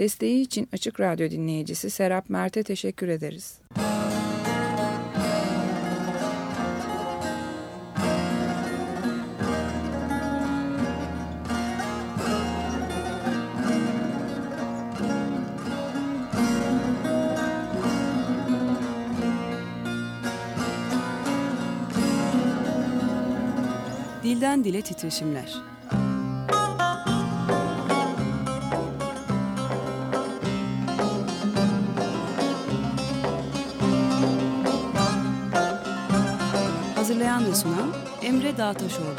Desteği için Açık Radyo dinleyicisi Serap Mert'e teşekkür ederiz. Dilden Dile Titreşimler sunan Emre Dağtaşoğlu.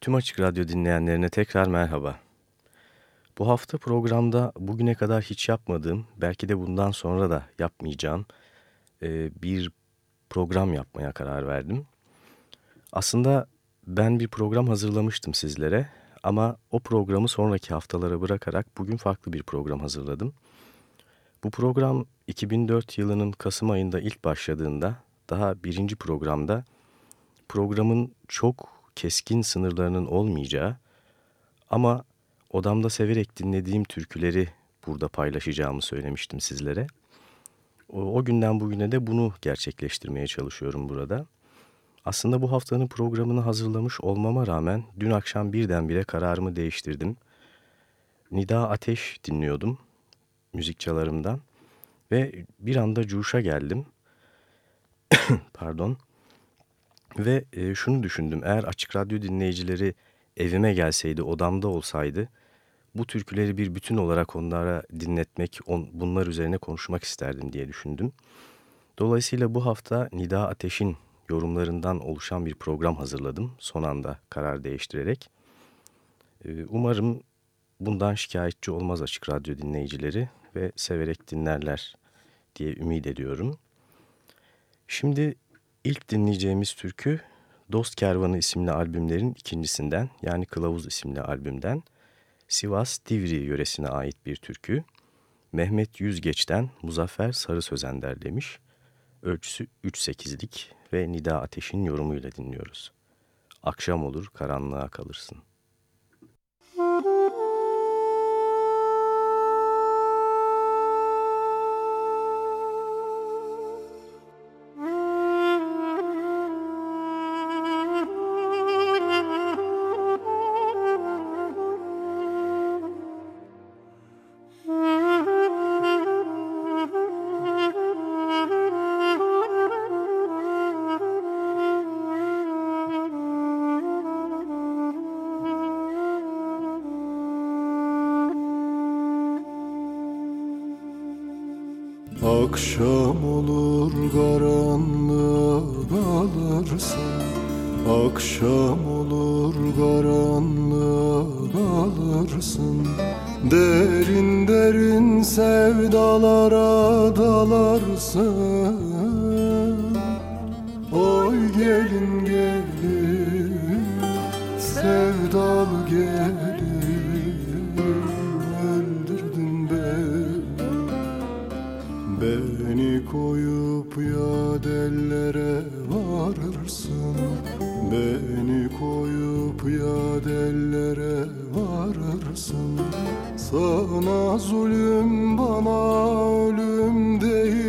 Tüm Açık Radyo dinleyenlerine tekrar merhaba. Bu hafta programda bugüne kadar hiç yapmadığım, belki de bundan sonra da yapmayacağım e, bir program yapmaya karar verdim. Aslında ben bir program hazırlamıştım sizlere ama o programı sonraki haftalara bırakarak bugün farklı bir program hazırladım. Bu program 2004 yılının Kasım ayında ilk başladığında daha birinci programda programın çok keskin sınırlarının olmayacağı ama odamda severek dinlediğim türküleri burada paylaşacağımı söylemiştim sizlere. O, o günden bugüne de bunu gerçekleştirmeye çalışıyorum burada. Aslında bu haftanın programını hazırlamış olmama rağmen dün akşam birdenbire kararımı değiştirdim. Nida Ateş dinliyordum müzikçalarımdan ve bir anda cuşa geldim. Pardon. Ve e, şunu düşündüm. Eğer açık radyo dinleyicileri evime gelseydi, odamda olsaydı bu türküleri bir bütün olarak onlara dinletmek, on, bunlar üzerine konuşmak isterdim diye düşündüm. Dolayısıyla bu hafta Nida Ateş'in yorumlarından oluşan bir program hazırladım. Son anda karar değiştirerek. E, umarım bundan şikayetçi olmaz açık radyo dinleyicileri ve severek dinlerler diye ümit ediyorum. Şimdi ilk dinleyeceğimiz türkü Dost Kervanı isimli albümlerin ikincisinden yani Kılavuz isimli albümden Sivas Divri yöresine ait bir türkü. Mehmet Yüzgeç'ten Muzaffer Sarı Sözen derlemiş. Ölçüsü 3-8'lik ve Nida Ateş'in yorumuyla dinliyoruz. Akşam olur karanlığa kalırsın. Varırsın Sana zulüm bana ölüm değil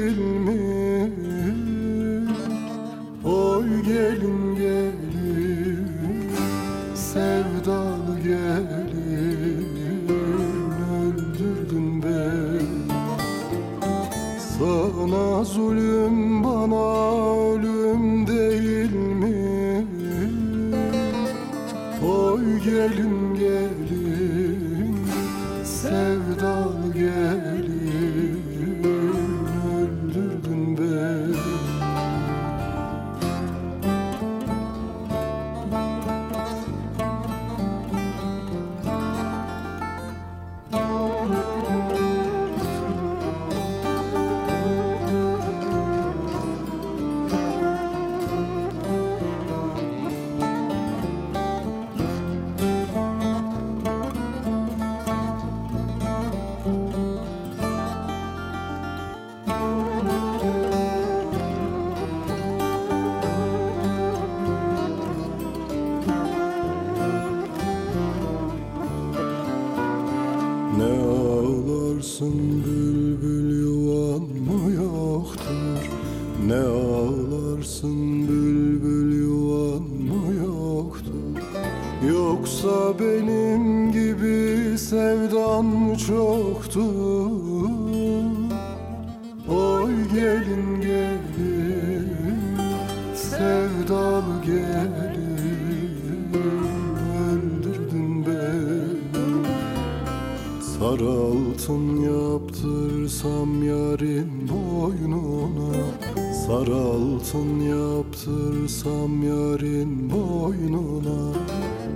yaptırsam yarın boynuna.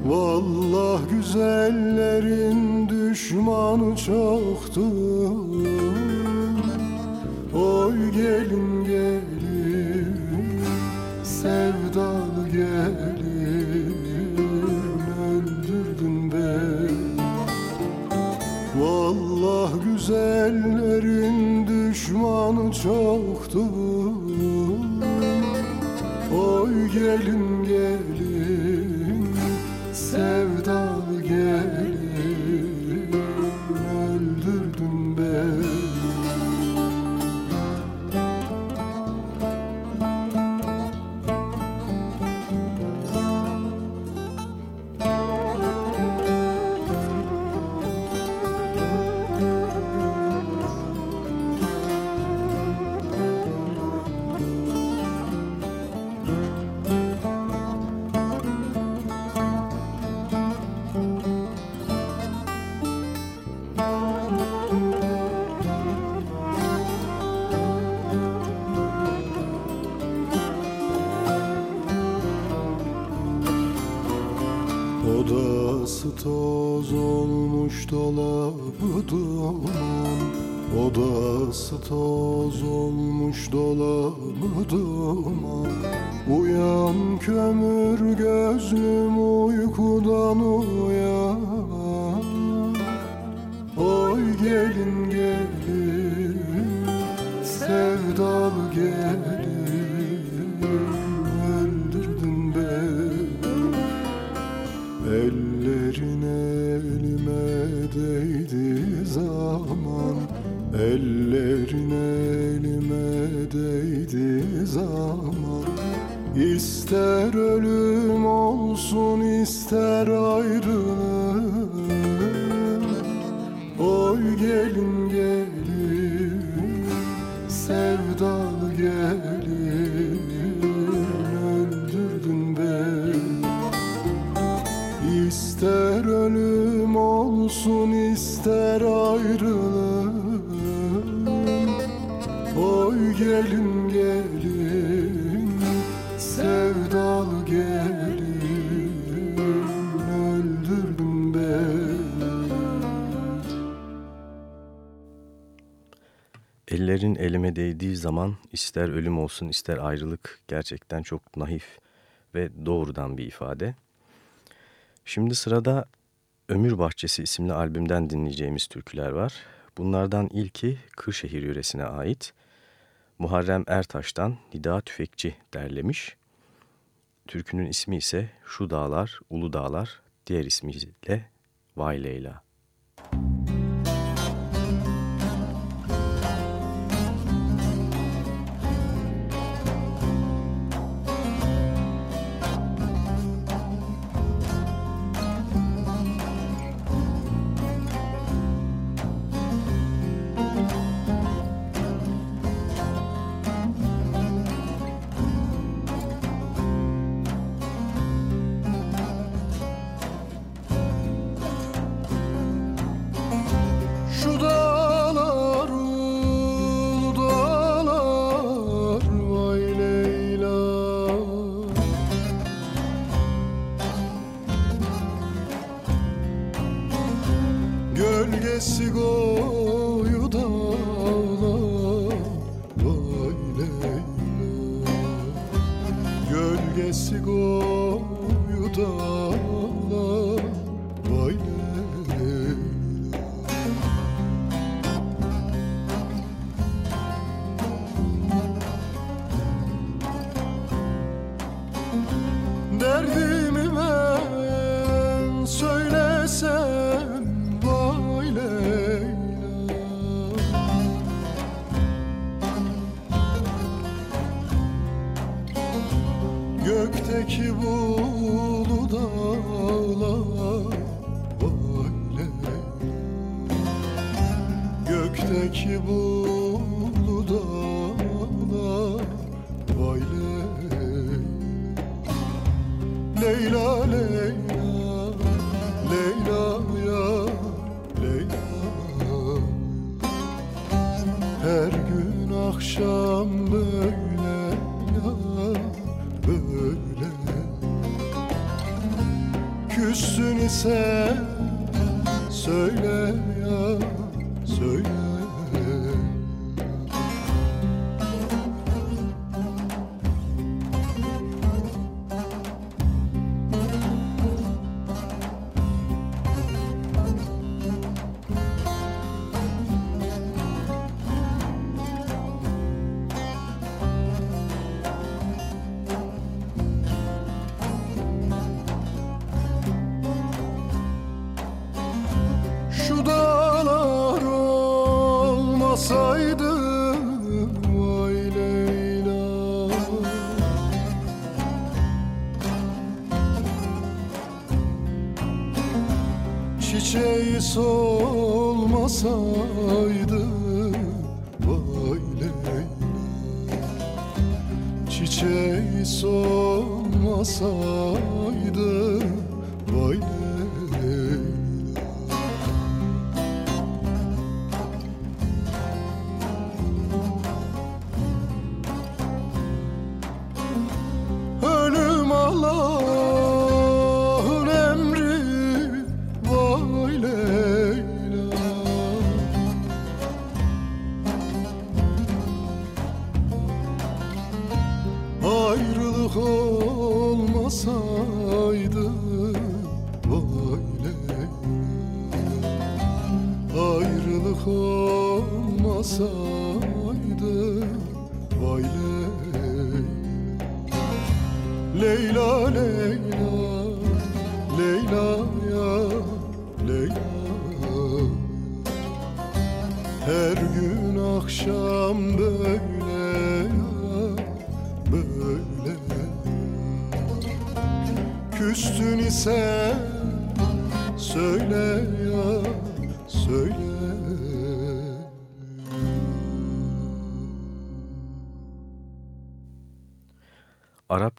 Vallah güzellerin düşmanı çoktur. Oy gelin gelin sevdalı gelin Öldürdün beni. Vallah güzellerin düşmanı çoktur gelin gelin. Sevdalı toz olmuş dolabı duman Odası toz olmuş dolabı duman. Uyan kömür gözlüm uykudan uyan Ellerin elime değdi zaman. İster ölüm olsun ister ayrılık elime değdiği zaman ister ölüm olsun ister ayrılık gerçekten çok naif ve doğrudan bir ifade. Şimdi sırada Ömür Bahçesi isimli albümden dinleyeceğimiz türküler var. Bunlardan ilki Kırşehir yöresine ait. Muharrem Ertaş'tan Nida Tüfekçi derlemiş. Türkünün ismi ise Şu Dağlar, Ulu Dağlar, diğer ismiyle Vay Leyla. Gölgesi koyu dağlar vay Leyla. Gölgesi koyu dağlar çiçeği solmasaydı Vay Leyla Çiçeği solmasaydı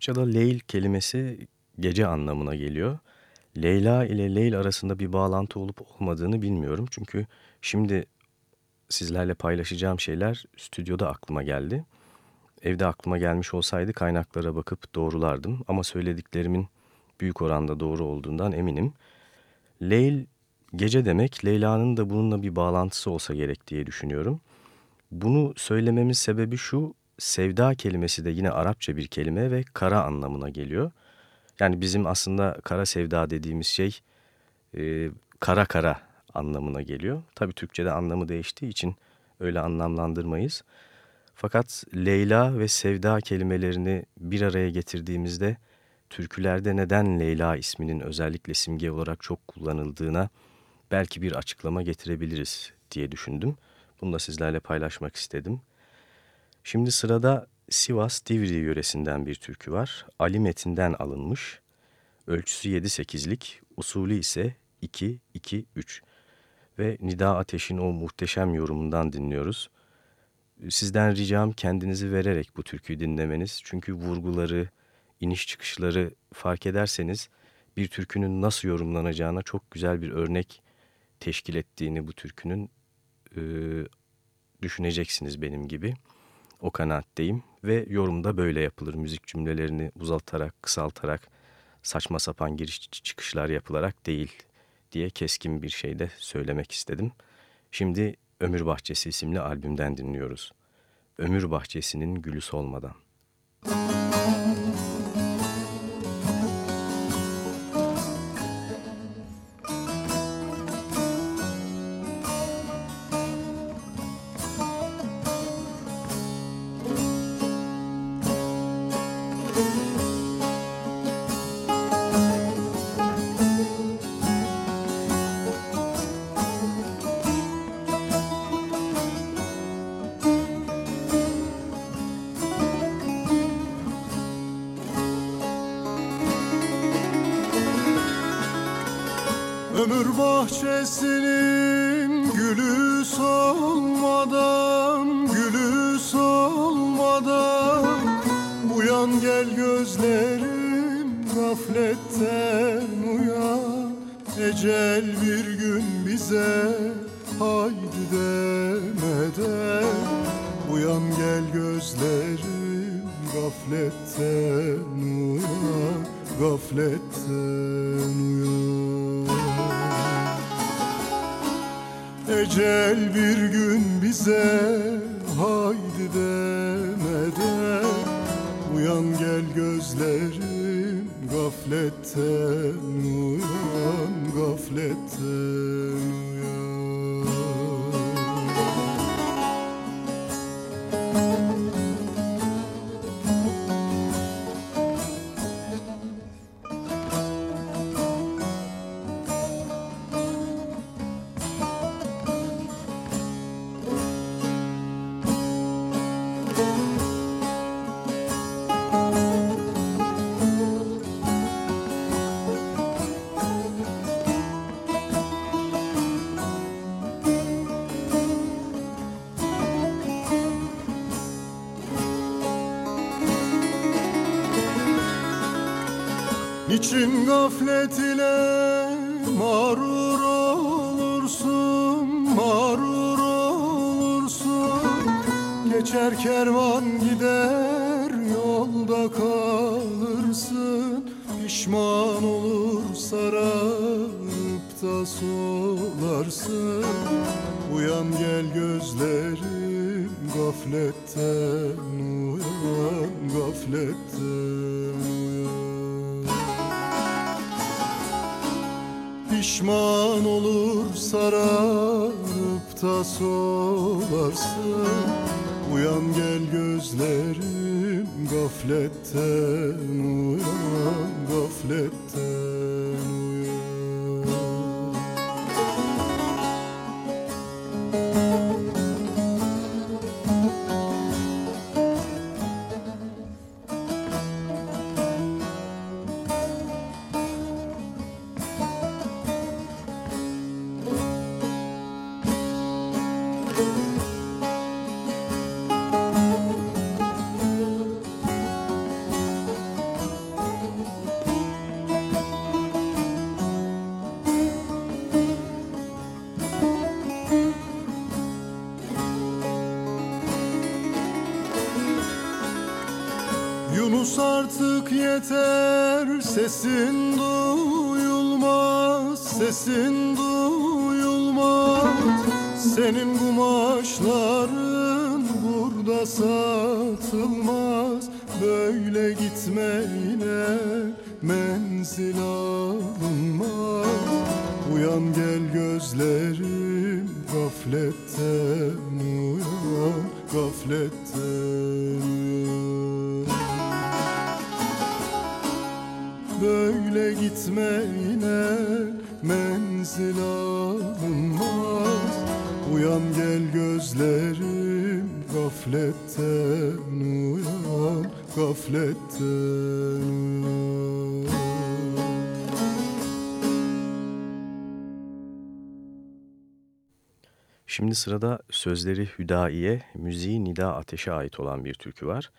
Arapçada Leyl kelimesi gece anlamına geliyor. Leyla ile Leyl arasında bir bağlantı olup olmadığını bilmiyorum. Çünkü şimdi sizlerle paylaşacağım şeyler stüdyoda aklıma geldi. Evde aklıma gelmiş olsaydı kaynaklara bakıp doğrulardım. Ama söylediklerimin büyük oranda doğru olduğundan eminim. Leyl gece demek Leyla'nın da bununla bir bağlantısı olsa gerek diye düşünüyorum. Bunu söylememin sebebi şu sevda kelimesi de yine Arapça bir kelime ve kara anlamına geliyor. Yani bizim aslında kara sevda dediğimiz şey e, kara kara anlamına geliyor. Tabii Türkçe'de anlamı değiştiği için öyle anlamlandırmayız. Fakat Leyla ve sevda kelimelerini bir araya getirdiğimizde türkülerde neden Leyla isminin özellikle simge olarak çok kullanıldığına belki bir açıklama getirebiliriz diye düşündüm. Bunu da sizlerle paylaşmak istedim. Şimdi sırada Sivas Divri yöresinden bir türkü var. Ali Metin'den alınmış. Ölçüsü 7-8'lik, usulü ise 2-2-3. Ve Nida Ateş'in o muhteşem yorumundan dinliyoruz. Sizden ricam kendinizi vererek bu türküyü dinlemeniz. Çünkü vurguları, iniş çıkışları fark ederseniz bir türkünün nasıl yorumlanacağına çok güzel bir örnek teşkil ettiğini bu türkünün e, düşüneceksiniz benim gibi. O kanaatteyim ve yorumda böyle yapılır. Müzik cümlelerini uzaltarak, kısaltarak, saçma sapan giriş çıkışlar yapılarak değil diye keskin bir şey de söylemek istedim. Şimdi Ömür Bahçesi isimli albümden dinliyoruz. Ömür Bahçesi'nin gülü solmadan. Müzik bahçesinin gülü solmadan Gülü solmadan. Uyan gel gözlerim gaflette gafletten uyan. Ecel bir gün bize haydi demeden. Uyan gel gözlerim gafletten uyan Gafletten Ecel bir gün bize haydi demeden Uyan gel gözlerim gafletten uyan Gafletten gözlerim gafletten uyan, gafletten uyan. Pişman olur sararıp da solarsın Uyan gel gözlerim gafletten uyan Gafletten sesin duyulmaz sesin duyulmaz. Senin kumaşların burada satılmaz. Böyle gitmeyle menzil alınmaz. Uyan gel gözlerim gafletten uyan gafletten Gitmeyle menzil alınmaz Uyan gel gözlerim gafletten uyan Gafletten uyan Şimdi sırada sözleri Hüdayi'ye, müziği Nida Ateş'e ait olan bir türkü var.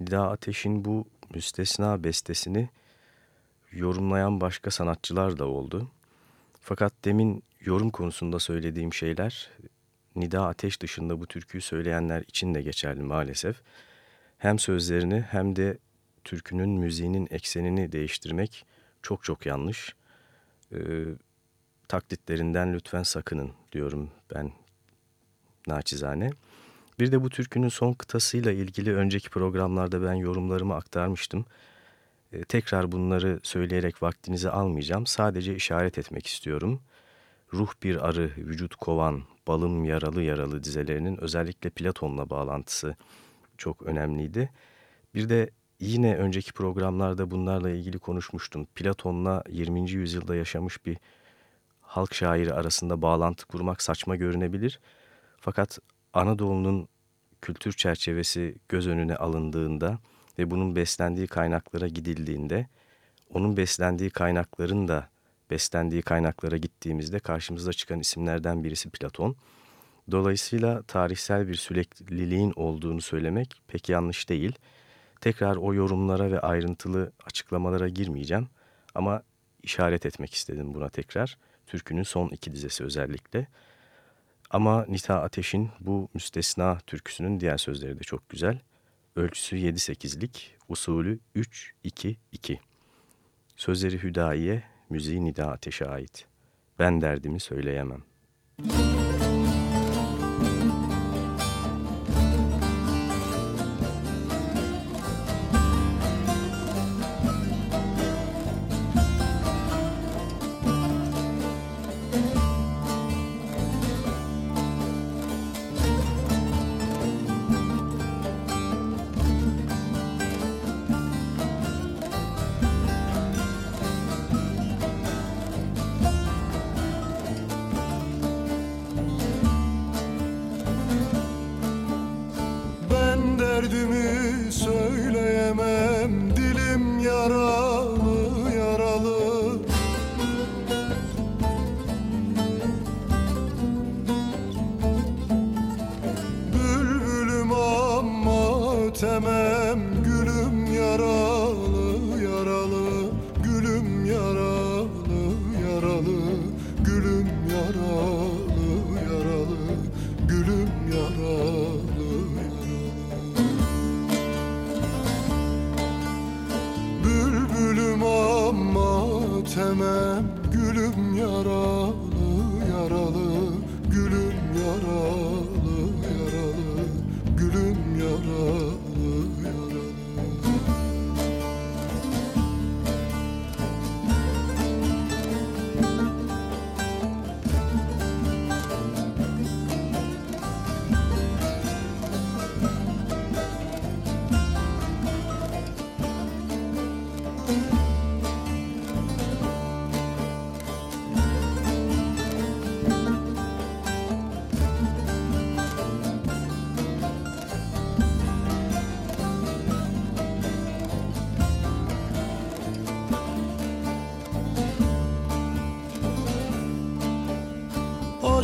Nida Ateş'in bu müstesna bestesini yorumlayan başka sanatçılar da oldu. Fakat demin yorum konusunda söylediğim şeyler Nida Ateş dışında bu türküyü söyleyenler için de geçerli maalesef. Hem sözlerini hem de türkünün müziğinin eksenini değiştirmek çok çok yanlış. Ee, taklitlerinden lütfen sakının diyorum ben naçizane. Bir de bu türkünün son kıtasıyla ilgili önceki programlarda ben yorumlarımı aktarmıştım. Ee, tekrar bunları söyleyerek vaktinizi almayacağım. Sadece işaret etmek istiyorum. Ruh bir arı, vücut kovan, balım yaralı yaralı dizelerinin özellikle Platon'la bağlantısı çok önemliydi. Bir de yine önceki programlarda bunlarla ilgili konuşmuştum. Platon'la 20. yüzyılda yaşamış bir halk şairi arasında bağlantı kurmak saçma görünebilir. Fakat Anadolu'nun kültür çerçevesi göz önüne alındığında ve bunun beslendiği kaynaklara gidildiğinde, onun beslendiği kaynakların da beslendiği kaynaklara gittiğimizde karşımıza çıkan isimlerden birisi Platon. Dolayısıyla tarihsel bir sürekliliğin olduğunu söylemek pek yanlış değil. Tekrar o yorumlara ve ayrıntılı açıklamalara girmeyeceğim. Ama işaret etmek istedim buna tekrar. Türkünün son iki dizesi özellikle. Ama Nita Ateş'in bu müstesna türküsünün diğer sözleri de çok güzel. Ölçüsü 7-8'lik, usulü 3-2-2. Sözleri Hüdayi'ye, müziği Nida Ateş'e ait. Ben derdimi söyleyemem. Müzik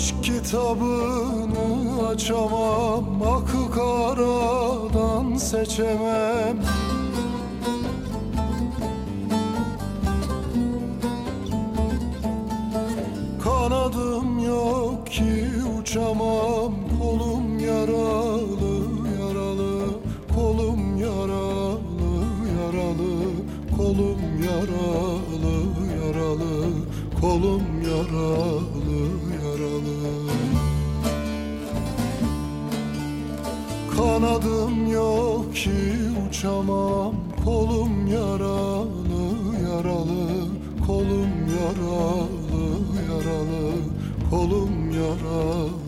Aşk kitabını açamam Akı karadan seçemem. Kanadım yok ki uçamam Kolum yaralı yaralı Kolum yaralı yaralı Kolum yaralı yaralı Kolum yaralı Kanadım yok ki uçamam. Kolum yaralı yaralı. Kolum yaralı yaralı. Kolum yaralı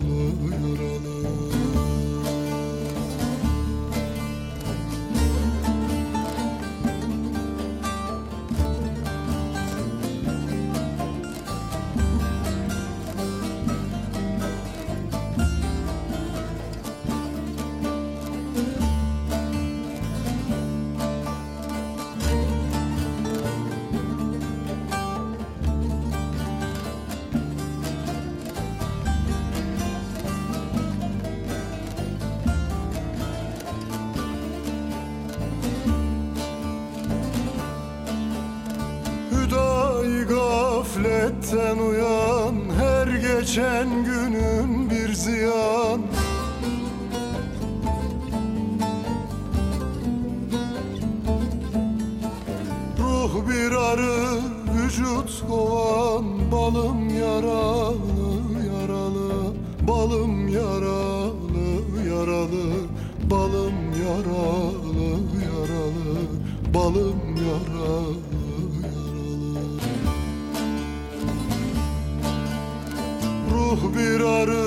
Ruh bir arı,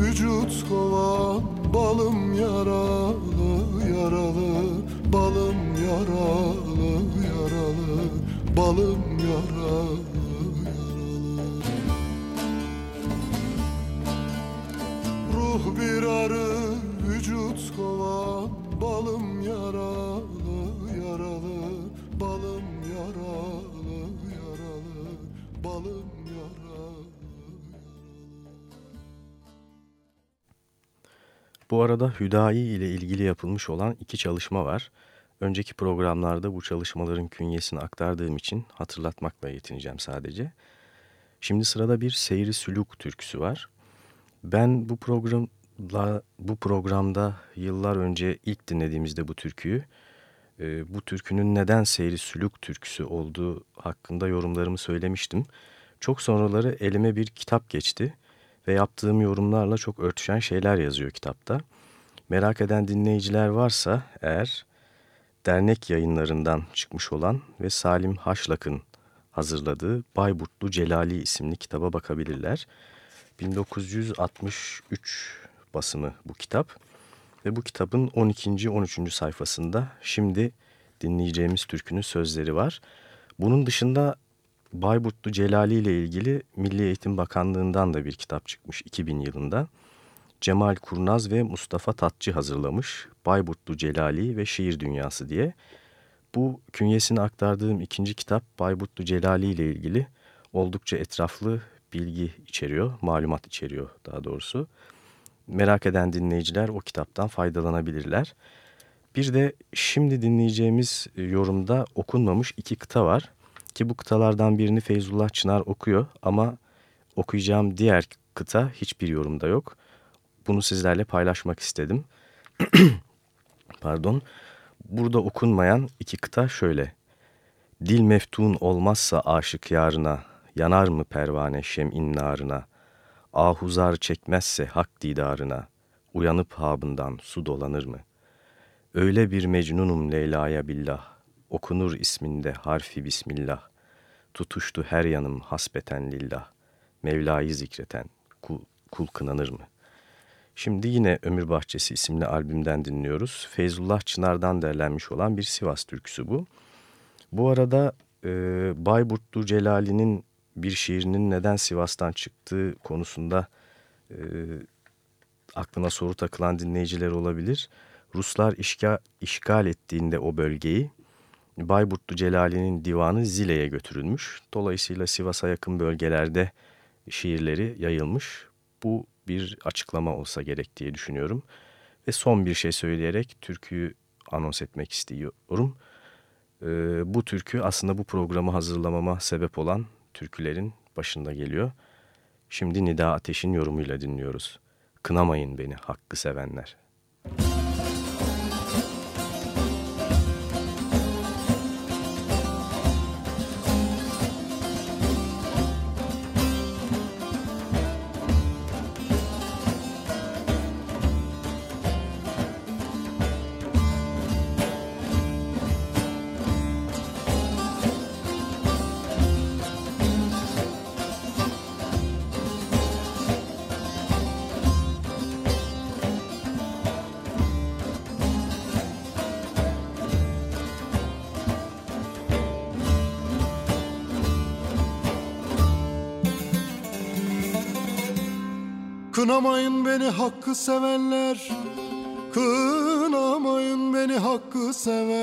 vücut kovan Balım yaralı, yaralı. Balım yaralı, yaralı. Balım yaralı Ruh bir arı, vücut kovan Balım yaralı, Balım Bu arada Hüdayi ile ilgili yapılmış olan iki çalışma var. önceki programlarda bu çalışmaların künyesini aktardığım için hatırlatmakla yetineceğim sadece. Şimdi sırada bir Seyri Sülük türküsü var. Ben bu programla bu programda yıllar önce ilk dinlediğimizde bu türküyü e, bu türkünün neden Seyri Sülük türküsü olduğu hakkında yorumlarımı söylemiştim. Çok sonraları elime bir kitap geçti ve yaptığım yorumlarla çok örtüşen şeyler yazıyor kitapta. Merak eden dinleyiciler varsa eğer dernek yayınlarından çıkmış olan ve Salim Haşlak'ın hazırladığı Bayburtlu Celali isimli kitaba bakabilirler. 1963 basımı bu kitap ve bu kitabın 12. 13. sayfasında şimdi dinleyeceğimiz türkünün sözleri var. Bunun dışında Bayburtlu Celali ile ilgili Milli Eğitim Bakanlığı'ndan da bir kitap çıkmış 2000 yılında. Cemal Kurnaz ve Mustafa Tatçı hazırlamış Bayburtlu Celali ve Şiir Dünyası diye. Bu künyesini aktardığım ikinci kitap Bayburtlu Celali ile ilgili oldukça etraflı bilgi içeriyor, malumat içeriyor daha doğrusu. Merak eden dinleyiciler o kitaptan faydalanabilirler. Bir de şimdi dinleyeceğimiz yorumda okunmamış iki kıta var. Ki bu kıtalardan birini Feyzullah Çınar okuyor ama okuyacağım diğer kıta hiçbir yorumda yok. Bunu sizlerle paylaşmak istedim. Pardon. Burada okunmayan iki kıta şöyle. Dil meftun olmazsa aşık yarına, yanar mı pervane şem'in narına? Ahuzar çekmezse hak didarına, uyanıp habından su dolanır mı? Öyle bir mecnunum Leyla'ya billah, okunur isminde harfi bismillah. Tutuştu her yanım hasbeten lillah, Mevla'yı zikreten kul, kul kınanır mı?'' Şimdi yine Ömür Bahçesi isimli albümden dinliyoruz. Feyzullah Çınar'dan derlenmiş olan bir Sivas türküsü bu. Bu arada e, Bayburtlu Celali'nin bir şiirinin neden Sivas'tan çıktığı konusunda e, aklına soru takılan dinleyiciler olabilir. Ruslar işgal, işgal ettiğinde o bölgeyi Bayburtlu Celali'nin divanı Zile'ye götürülmüş. Dolayısıyla Sivas'a yakın bölgelerde şiirleri yayılmış. Bu bir açıklama olsa gerek diye düşünüyorum. Ve son bir şey söyleyerek türküyü anons etmek istiyorum. Ee, bu türkü aslında bu programı hazırlamama sebep olan türkülerin başında geliyor. Şimdi Nida Ateş'in yorumuyla dinliyoruz. Kınamayın beni hakkı sevenler. Müzik Kınamayın beni hakkı sevenler Kınamayın beni hakkı sevenler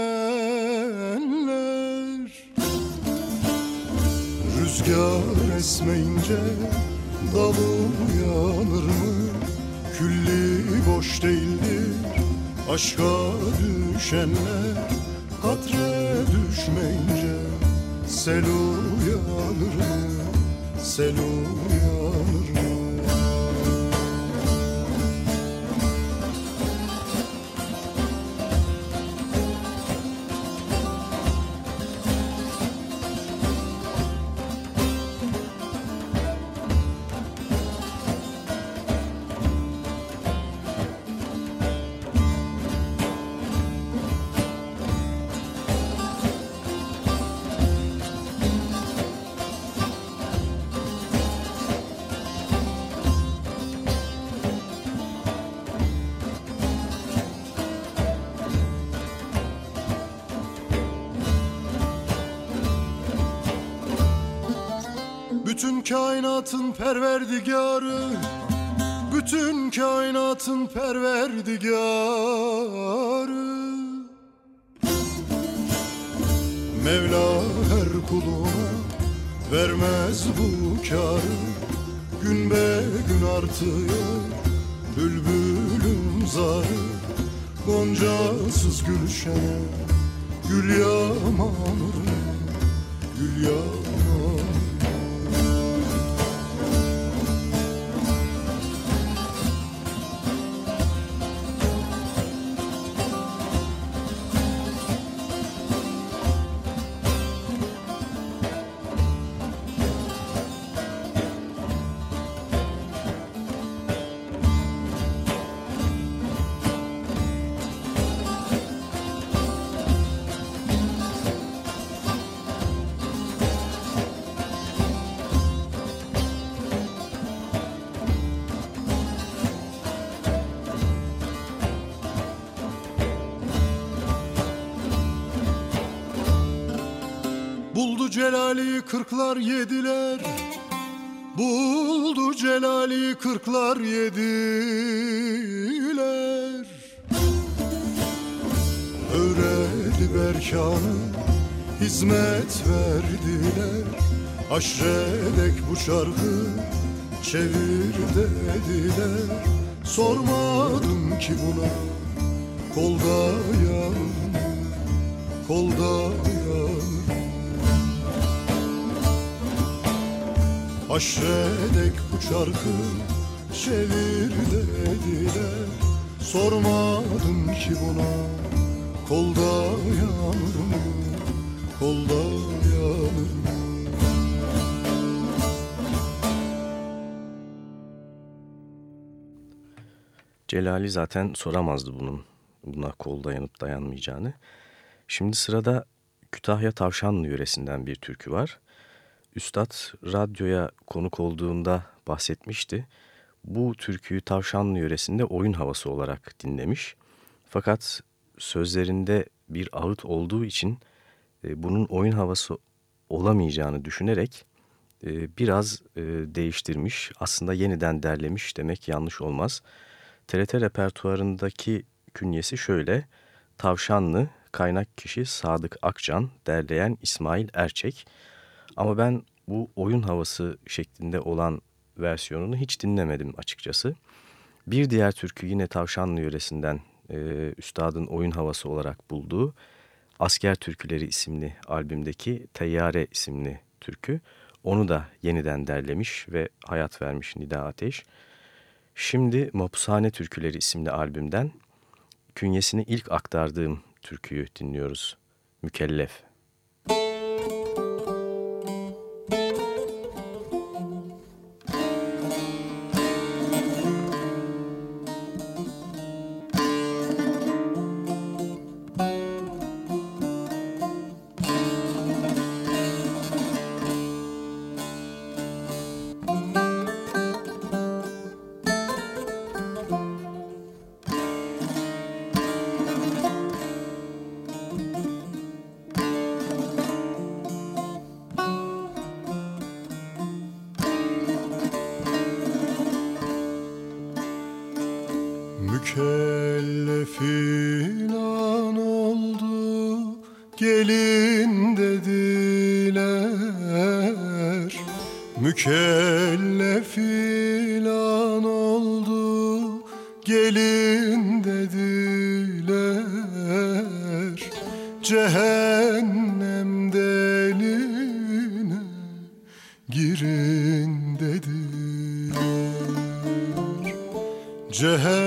Rüzgar esmeyince dalı uyanır mı? Külli boş değildir aşka düşenler Katre düşmeyince sel uyanır mı? Sel uyanır kainatın perverdigarı. Bütün kainatın perverdigarı. Mevla her kuluna vermez bu karı Gün be gün artıyor bülbülüm zarı. Goncasız gülüşene Gül yamanır Gül yamanır kırklar yediler. Buldu Celali kırklar yediler. Öğredi Berkan'ı hizmet verdiler. Aşredek bu çarkı çevir dediler. Sormadım ki buna kolda yanır kolda yanır Aşredek bu çarkı çevir dediler Sormadım ki buna kolda yanır mı, kolda yanır mı? Celali zaten soramazdı bunun buna kol dayanıp dayanmayacağını. Şimdi sırada Kütahya Tavşanlı yöresinden bir türkü var. Üstad radyoya konuk olduğunda bahsetmişti. Bu türküyü Tavşanlı yöresinde oyun havası olarak dinlemiş. Fakat sözlerinde bir ağıt olduğu için e, bunun oyun havası olamayacağını düşünerek e, biraz e, değiştirmiş. Aslında yeniden derlemiş demek yanlış olmaz. TRT repertuarındaki künyesi şöyle. Tavşanlı, kaynak kişi Sadık Akcan, derleyen İsmail Erçek. Ama ben bu oyun havası şeklinde olan versiyonunu hiç dinlemedim açıkçası. Bir diğer türkü yine Tavşanlı yöresinden e, üstadın oyun havası olarak bulduğu Asker Türküleri isimli albümdeki Teyyare isimli türkü. Onu da yeniden derlemiş ve hayat vermiş Nida Ateş. Şimdi Mapushane Türküleri isimli albümden künyesini ilk aktardığım türküyü dinliyoruz. Mükellef. Girin dediler Cehennem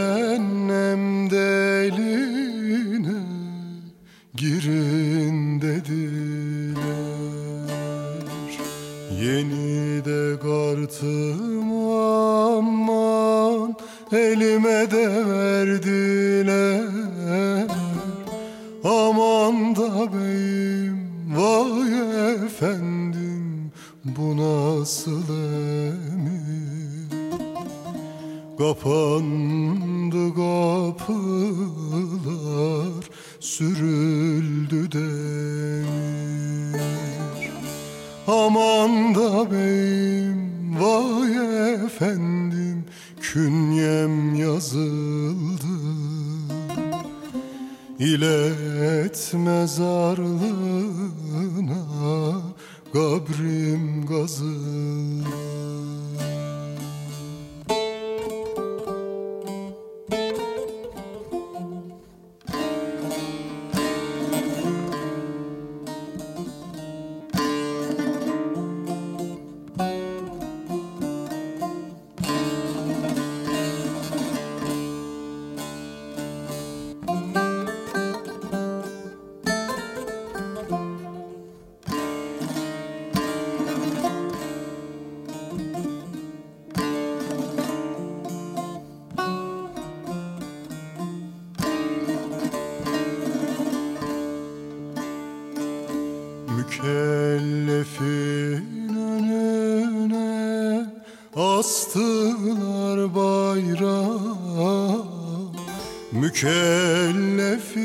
Mükellefin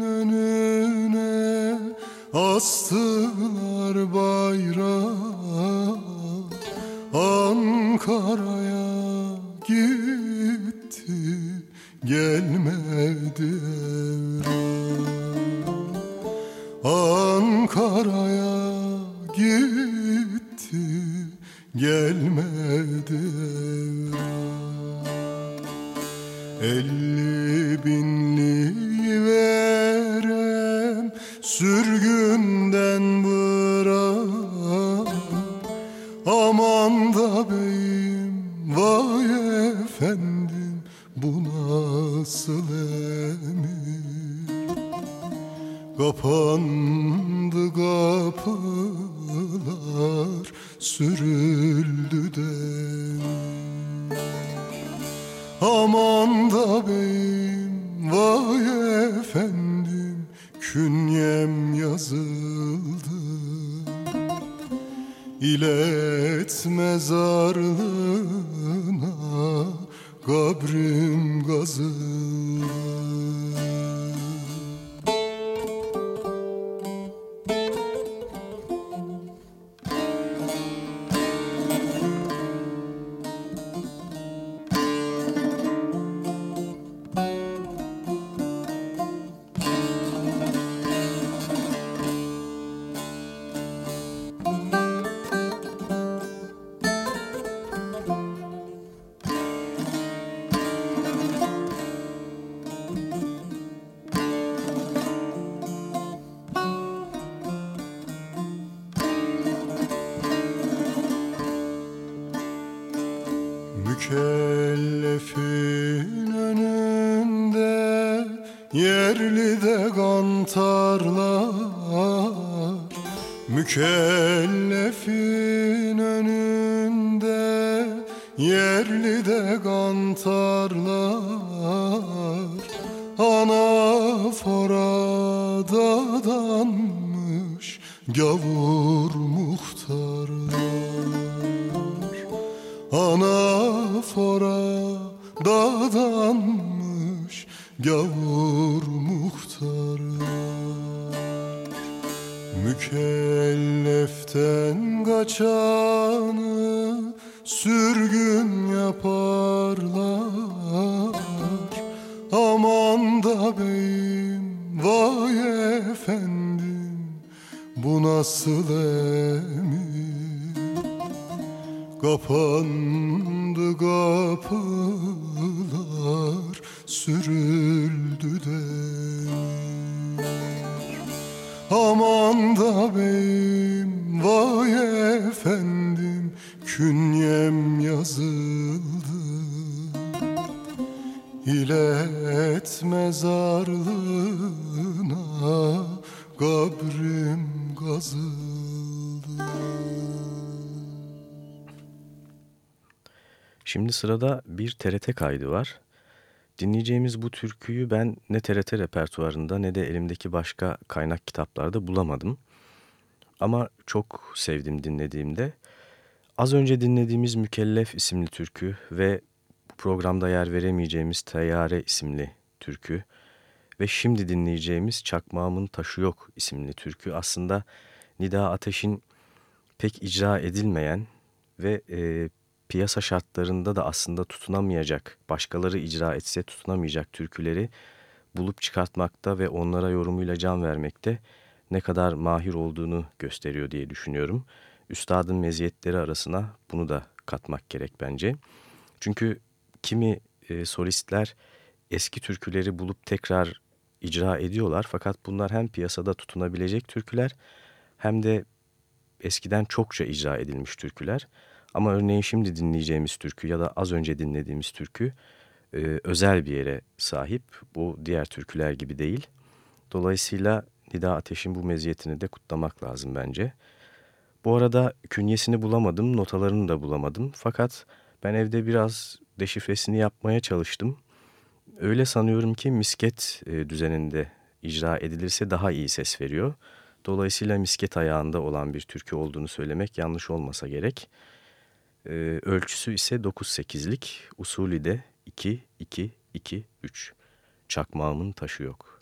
önüne Astılar bayrağı. Ankara'ya Mükellefin önünde yerli de kantarlar. Mükellefin Şimdi sırada bir TRT kaydı var. Dinleyeceğimiz bu türküyü ben ne TRT repertuarında ne de elimdeki başka kaynak kitaplarda bulamadım. Ama çok sevdim dinlediğimde. Az önce dinlediğimiz Mükellef isimli türkü ve programda yer veremeyeceğimiz Teyyare isimli türkü ve şimdi dinleyeceğimiz Çakmağımın Taşı Yok isimli türkü aslında Nida Ateş'in pek icra edilmeyen ve e, piyasa şartlarında da aslında tutunamayacak, başkaları icra etse tutunamayacak türküleri bulup çıkartmakta ve onlara yorumuyla can vermekte ne kadar mahir olduğunu gösteriyor diye düşünüyorum. Üstadın meziyetleri arasına bunu da katmak gerek bence. Çünkü kimi e, solistler eski türküleri bulup tekrar icra ediyorlar fakat bunlar hem piyasada tutunabilecek türküler hem de eskiden çokça icra edilmiş türküler. Ama örneğin şimdi dinleyeceğimiz türkü ya da az önce dinlediğimiz türkü e, özel bir yere sahip. Bu diğer türküler gibi değil. Dolayısıyla Nida Ateş'in bu meziyetini de kutlamak lazım bence. Bu arada künyesini bulamadım, notalarını da bulamadım. Fakat ben evde biraz deşifresini yapmaya çalıştım. Öyle sanıyorum ki misket e, düzeninde icra edilirse daha iyi ses veriyor. Dolayısıyla misket ayağında olan bir türkü olduğunu söylemek yanlış olmasa gerek. E, ölçüsü ise 9-8'lik, usulü de 2-2-2-3. Çakmağımın taşı yok.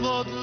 Lord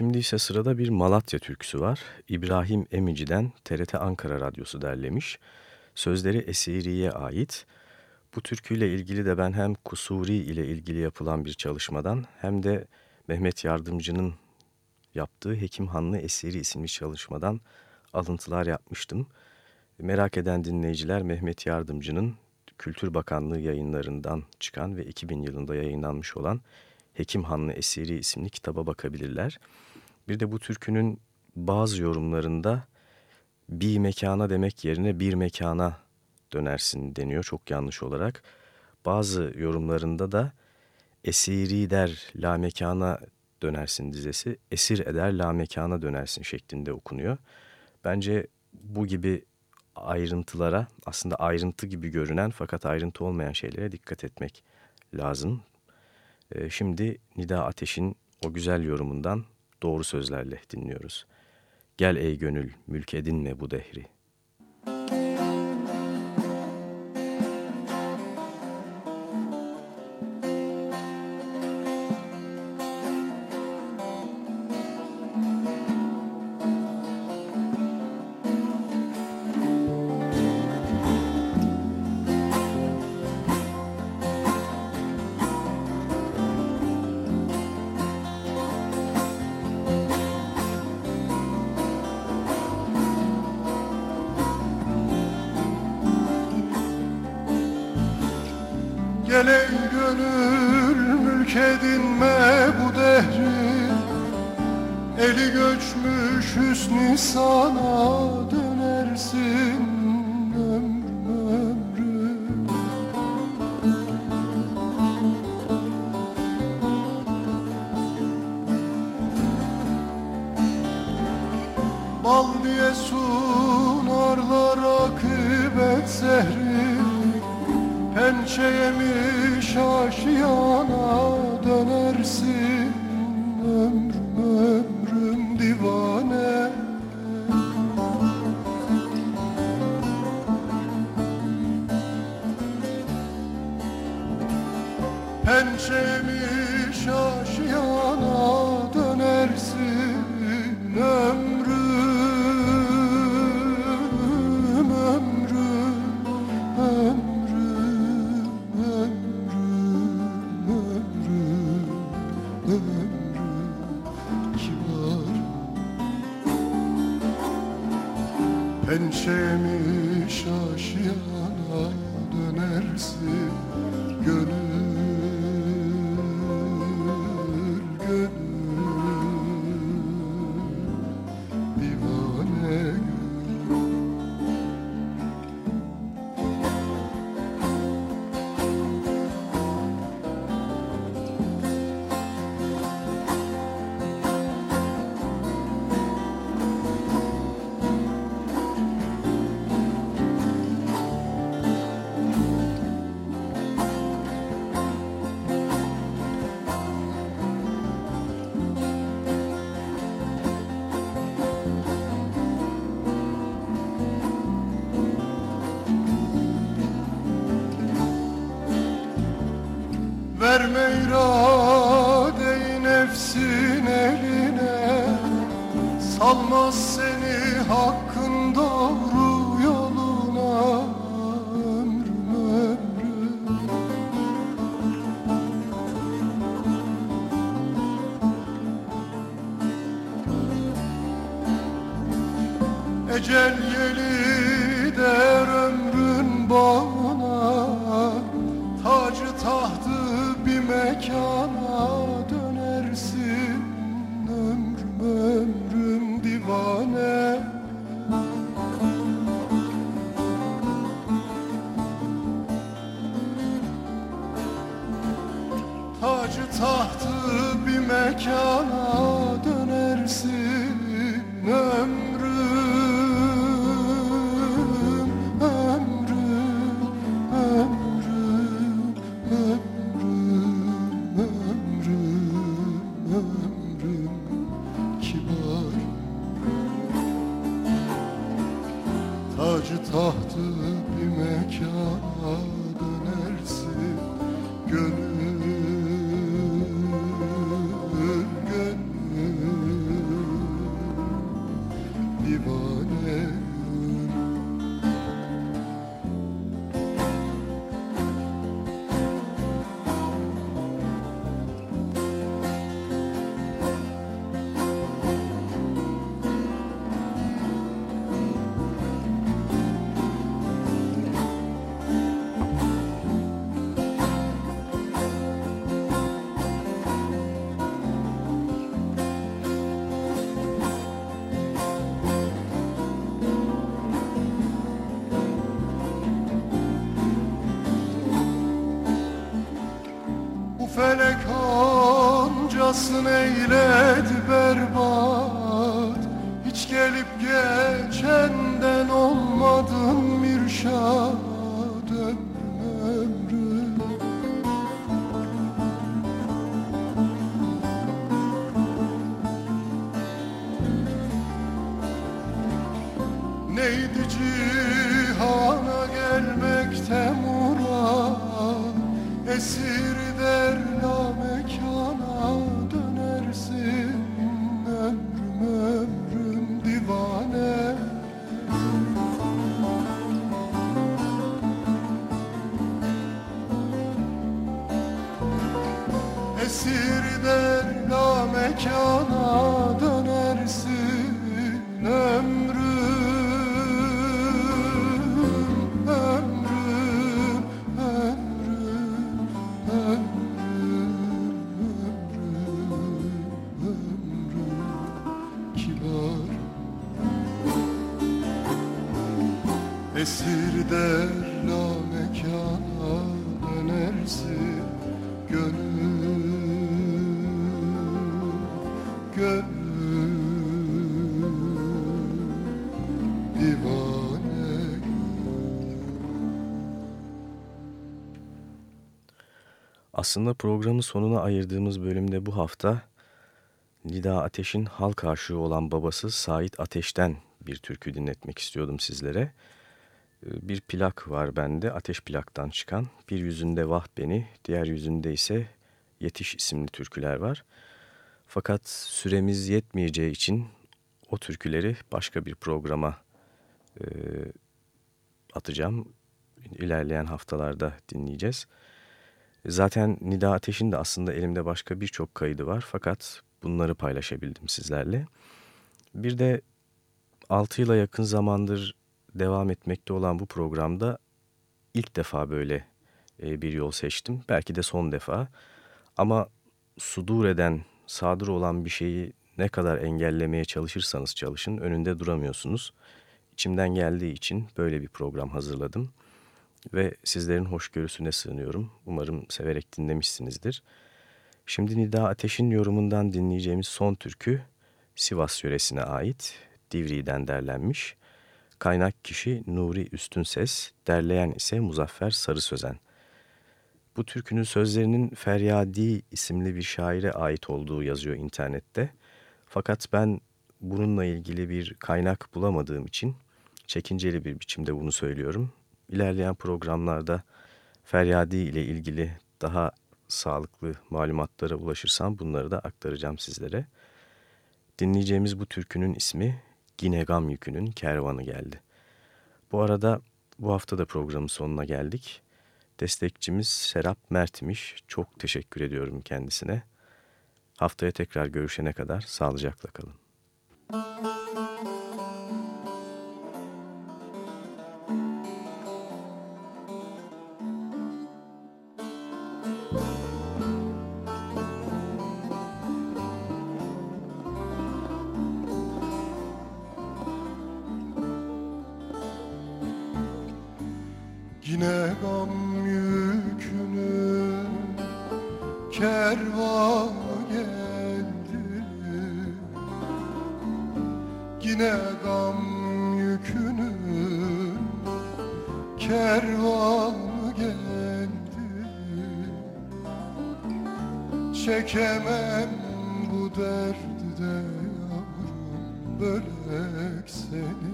Şimdi ise sırada bir Malatya türküsü var. İbrahim Emici'den TRT Ankara Radyosu derlemiş. Sözleri Esiri'ye ait. Bu türküyle ilgili de ben hem Kusuri ile ilgili yapılan bir çalışmadan hem de Mehmet Yardımcı'nın yaptığı Hekim Hanlı Esiri isimli çalışmadan alıntılar yapmıştım. Merak eden dinleyiciler Mehmet Yardımcı'nın Kültür Bakanlığı yayınlarından çıkan ve 2000 yılında yayınlanmış olan Hekim Hanlı Esiri isimli kitaba bakabilirler. Bir de bu türkünün bazı yorumlarında bir mekana demek yerine bir mekana dönersin deniyor çok yanlış olarak. Bazı yorumlarında da esiri der la mekana dönersin dizesi esir eder la mekana dönersin şeklinde okunuyor. Bence bu gibi ayrıntılara aslında ayrıntı gibi görünen fakat ayrıntı olmayan şeylere dikkat etmek lazım. Ee, şimdi Nida Ateş'in o güzel yorumundan doğru sözlerle dinliyoruz. Gel ey gönül mülk edinme bu dehri. Edinme bu dehri Eli göçmüş hüsnü sana dönersin ömrüm. Ömrüm Bal diye sunarlar akıbet zehri Pençeyemiş aşiyana dönersin Verme iradeyi nefsin eline. Salmaz seni hakkın doğru yoluna Ömrüm ömrüm. Ecel oncasını eyledi berbat Aslında programın sonuna ayırdığımız bölümde bu hafta Nida Ateş'in halk aşığı olan babası Sait Ateş'ten bir türkü dinletmek istiyordum sizlere. Ee, Bir plak var bende, Ateş plaktan çıkan. Bir yüzünde Vah Beni, diğer yüzünde ise Yetiş isimli türküler var. Fakat süremiz yetmeyeceği için o türküleri başka bir programa e, atacağım. İlerleyen haftalarda dinleyeceğiz. Zaten Nida Ateş'in de aslında elimde başka birçok kaydı var fakat bunları paylaşabildim sizlerle. Bir de 6 yıla yakın zamandır devam etmekte olan bu programda ilk defa böyle e, bir yol seçtim. Belki de son defa. Ama sudur eden, sadır olan bir şeyi ne kadar engellemeye çalışırsanız çalışın önünde duramıyorsunuz. İçimden geldiği için böyle bir program hazırladım ve sizlerin hoşgörüsüne sığınıyorum. Umarım severek dinlemişsinizdir. Şimdi Nida Ateş'in yorumundan dinleyeceğimiz son türkü Sivas yöresine ait Divri'den derlenmiş. Kaynak kişi Nuri Üstün Ses, derleyen ise Muzaffer Sarı Sözen. Bu türkünün sözlerinin Feryadi isimli bir şaire ait olduğu yazıyor internette. Fakat ben bununla ilgili bir kaynak bulamadığım için çekinceli bir biçimde bunu söylüyorum. İlerleyen programlarda Feryadi ile ilgili daha sağlıklı malumatlara ulaşırsam bunları da aktaracağım sizlere. Dinleyeceğimiz bu türkünün ismi Ginegam Yükü'nün Kervanı geldi. Bu arada bu hafta da programın sonuna geldik. Destekçimiz Serap Mert'miş. Çok teşekkür ediyorum kendisine. Haftaya tekrar görüşene kadar sağlıcakla kalın. Yine gam yükünü kervan geldi. Yine gam yükünü kervan geldi. Çekemem bu derdi de yavrum bölek seni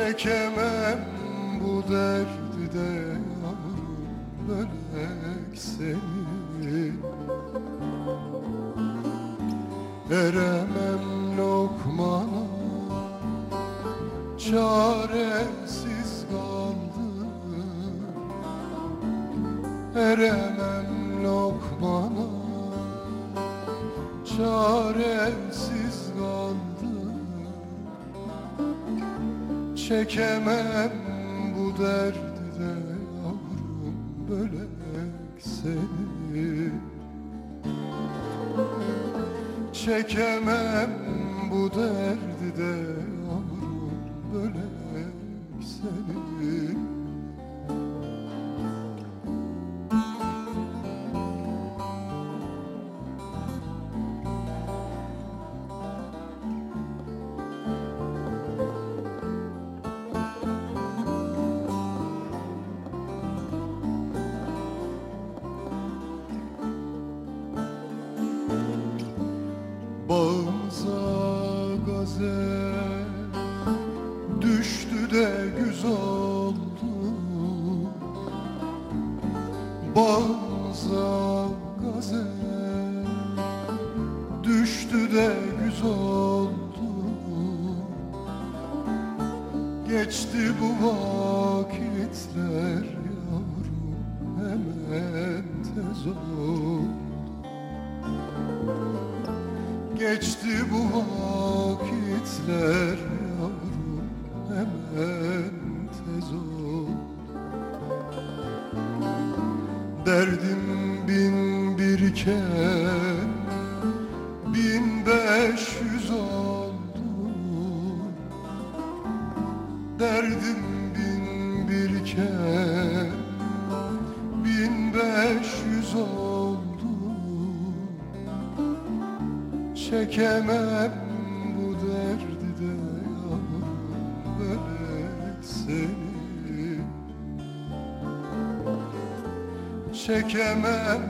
Çekemem bu derdi de yavrum bölek seni seni Çekemem bu derdi de yavrum bölek seni Bağımıza gazel düştü de güz oldu. Geçti bu vakitler yavrum hemen tez oldu. Geçti bu vakitler Çekemem